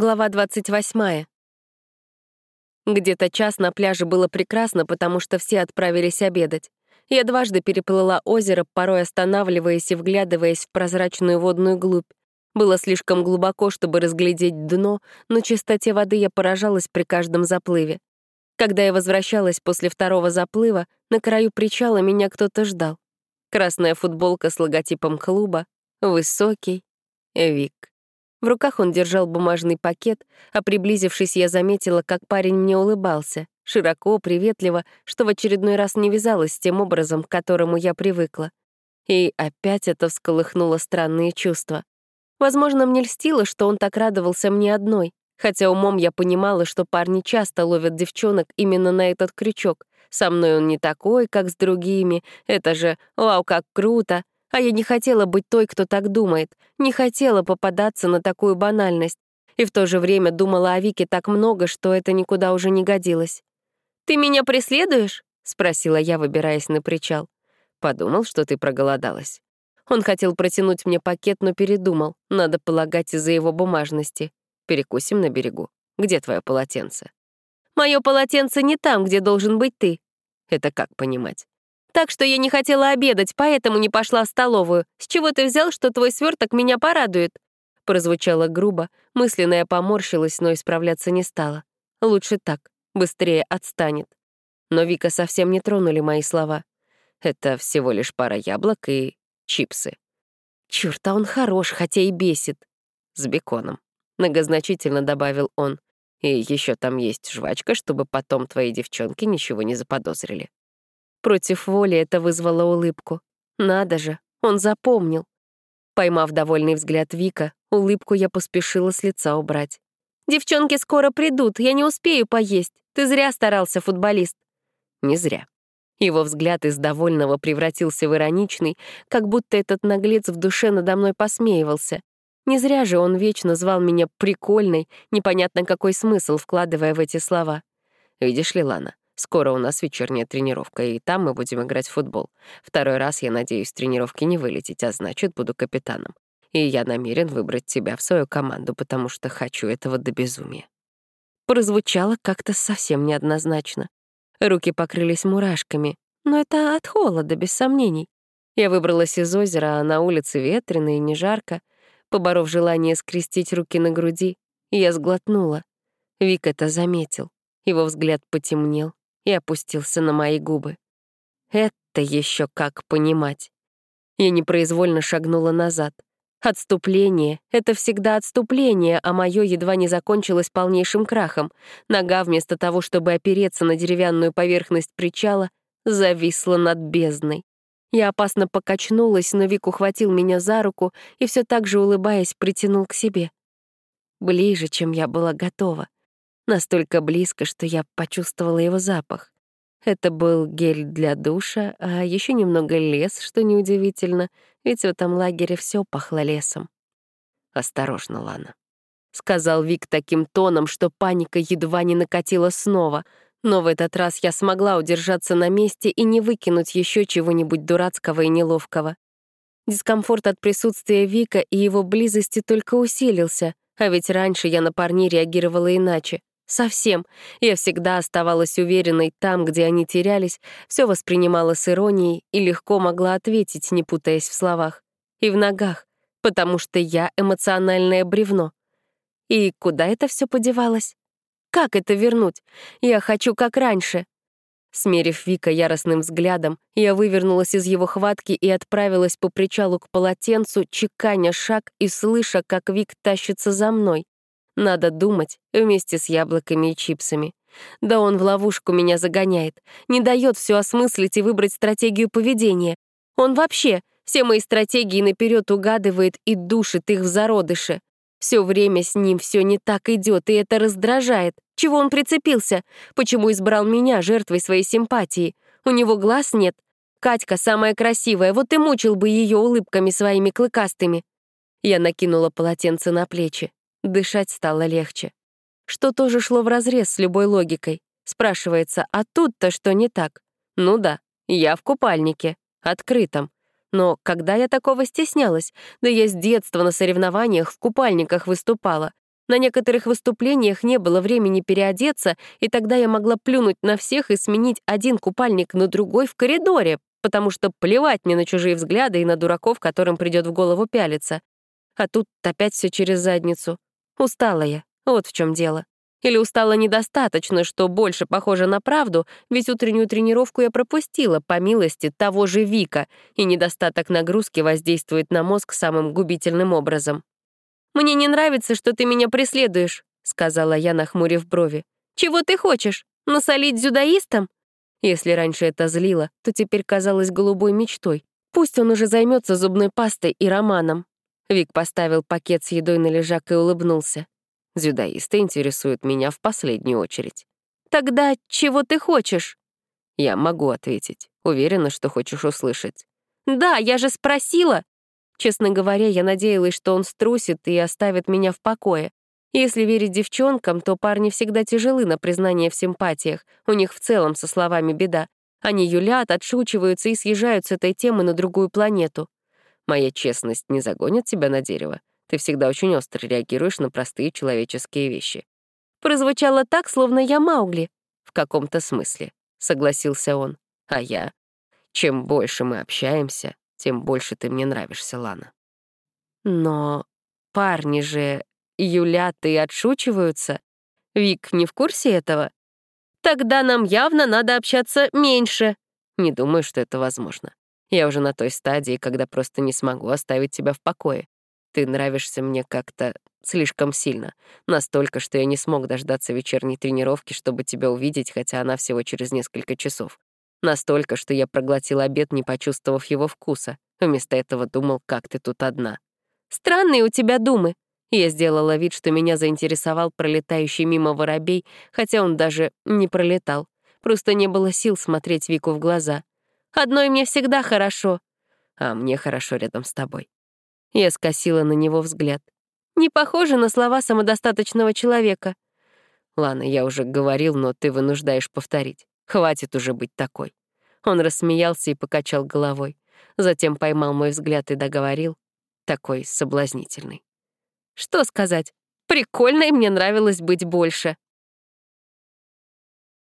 Глава 28. Где-то час на пляже было прекрасно, потому что все отправились обедать. Я дважды переплыла озеро, порой останавливаясь и вглядываясь в прозрачную водную глубь. Было слишком глубоко, чтобы разглядеть дно, но чистоте воды я поражалась при каждом заплыве. Когда я возвращалась после второго заплыва, на краю причала меня кто-то ждал. Красная футболка с логотипом клуба, высокий, Вик. В руках он держал бумажный пакет, а приблизившись, я заметила, как парень мне улыбался, широко, приветливо, что в очередной раз не вязалось с тем образом, к которому я привыкла. И опять это всколыхнуло странные чувства. Возможно, мне льстило, что он так радовался мне одной, хотя умом я понимала, что парни часто ловят девчонок именно на этот крючок. Со мной он не такой, как с другими, это же «Вау, как круто!» А я не хотела быть той, кто так думает, не хотела попадаться на такую банальность. И в то же время думала о Вике так много, что это никуда уже не годилось. «Ты меня преследуешь?» — спросила я, выбираясь на причал. Подумал, что ты проголодалась. Он хотел протянуть мне пакет, но передумал. Надо полагать из-за его бумажности. Перекусим на берегу. Где твое полотенце? Мое полотенце не там, где должен быть ты. Это как понимать? Так что я не хотела обедать, поэтому не пошла в столовую. С чего ты взял, что твой сверток меня порадует?» Прозвучало грубо, мысленно я поморщилась, но исправляться не стала. Лучше так, быстрее отстанет. Но Вика совсем не тронули мои слова. Это всего лишь пара яблок и чипсы. Чёрт, а он хорош, хотя и бесит. С беконом. Многозначительно добавил он. И еще там есть жвачка, чтобы потом твои девчонки ничего не заподозрили. Против воли это вызвало улыбку. Надо же, он запомнил. Поймав довольный взгляд Вика, улыбку я поспешила с лица убрать. «Девчонки скоро придут, я не успею поесть. Ты зря старался, футболист». Не зря. Его взгляд из довольного превратился в ироничный, как будто этот наглец в душе надо мной посмеивался. Не зря же он вечно звал меня прикольной, непонятно какой смысл вкладывая в эти слова. Видишь ли, Лана, Скоро у нас вечерняя тренировка, и там мы будем играть в футбол. Второй раз я надеюсь тренировки не вылететь, а значит, буду капитаном. И я намерен выбрать тебя в свою команду, потому что хочу этого до безумия». Прозвучало как-то совсем неоднозначно. Руки покрылись мурашками, но это от холода, без сомнений. Я выбралась из озера, а на улице ветрено и не жарко. Поборов желание скрестить руки на груди, я сглотнула. Вик это заметил. Его взгляд потемнел, и опустился на мои губы. Это еще как понимать. Я непроизвольно шагнула назад. Отступление — это всегда отступление, а мое едва не закончилось полнейшим крахом. Нога, вместо того, чтобы опереться на деревянную поверхность причала, зависла над бездной. Я опасно покачнулась, но Вик ухватил меня за руку и все так же, улыбаясь, притянул к себе. Ближе, чем я была готова. Настолько близко, что я почувствовала его запах. Это был гель для душа, а еще немного лес, что неудивительно, ведь в этом лагере все пахло лесом. «Осторожно, Лана», — сказал Вик таким тоном, что паника едва не накатила снова, но в этот раз я смогла удержаться на месте и не выкинуть еще чего-нибудь дурацкого и неловкого. Дискомфорт от присутствия Вика и его близости только усилился, а ведь раньше я на парней реагировала иначе. Совсем. Я всегда оставалась уверенной там, где они терялись, все воспринимала с иронией и легко могла ответить, не путаясь в словах. И в ногах, потому что я эмоциональное бревно. И куда это все подевалось? Как это вернуть? Я хочу как раньше. Смерив Вика яростным взглядом, я вывернулась из его хватки и отправилась по причалу к полотенцу, чеканя шаг и слыша, как Вик тащится за мной. Надо думать, вместе с яблоками и чипсами. Да он в ловушку меня загоняет, не дает все осмыслить и выбрать стратегию поведения. Он вообще все мои стратегии наперед угадывает и душит их в зародыше. Все время с ним все не так идет, и это раздражает. Чего он прицепился? Почему избрал меня жертвой своей симпатии? У него глаз нет. Катька самая красивая, вот и мучил бы ее улыбками своими клыкастыми. Я накинула полотенце на плечи. Дышать стало легче. Что тоже шло вразрез с любой логикой. Спрашивается, а тут-то что не так? Ну да, я в купальнике, открытом. Но когда я такого стеснялась? Да я с детства на соревнованиях в купальниках выступала. На некоторых выступлениях не было времени переодеться, и тогда я могла плюнуть на всех и сменить один купальник на другой в коридоре, потому что плевать мне на чужие взгляды и на дураков, которым придет в голову пялиться. А тут опять все через задницу. Устала я, вот в чем дело. Или устала недостаточно, что больше похоже на правду, ведь утреннюю тренировку я пропустила, по милости того же Вика, и недостаток нагрузки воздействует на мозг самым губительным образом. «Мне не нравится, что ты меня преследуешь», — сказала я, нахмурив брови. «Чего ты хочешь? Насолить дзюдоистам?» Если раньше это злило, то теперь казалось голубой мечтой. Пусть он уже займется зубной пастой и романом. Вик поставил пакет с едой на лежак и улыбнулся. Дзюдоисты интересуют меня в последнюю очередь. «Тогда чего ты хочешь?» Я могу ответить. Уверена, что хочешь услышать. «Да, я же спросила!» Честно говоря, я надеялась, что он струсит и оставит меня в покое. Если верить девчонкам, то парни всегда тяжелы на признание в симпатиях, у них в целом со словами беда. Они юлят, отшучиваются и съезжают с этой темы на другую планету. Моя честность не загонит тебя на дерево. Ты всегда очень остро реагируешь на простые человеческие вещи. Прозвучало так, словно я Маугли. В каком-то смысле, — согласился он. А я? Чем больше мы общаемся, тем больше ты мне нравишься, Лана. Но парни же юлят и отшучиваются. Вик не в курсе этого? Тогда нам явно надо общаться меньше. Не думаю, что это возможно. Я уже на той стадии, когда просто не смогу оставить тебя в покое. Ты нравишься мне как-то слишком сильно. Настолько, что я не смог дождаться вечерней тренировки, чтобы тебя увидеть, хотя она всего через несколько часов. Настолько, что я проглотил обед, не почувствовав его вкуса. Вместо этого думал, как ты тут одна. «Странные у тебя думы». Я сделала вид, что меня заинтересовал пролетающий мимо воробей, хотя он даже не пролетал. Просто не было сил смотреть Вику в глаза. «Одной мне всегда хорошо». «А мне хорошо рядом с тобой». Я скосила на него взгляд. «Не похоже на слова самодостаточного человека». «Ладно, я уже говорил, но ты вынуждаешь повторить. Хватит уже быть такой». Он рассмеялся и покачал головой. Затем поймал мой взгляд и договорил. Такой соблазнительный. Что сказать? Прикольно, и мне нравилось быть больше.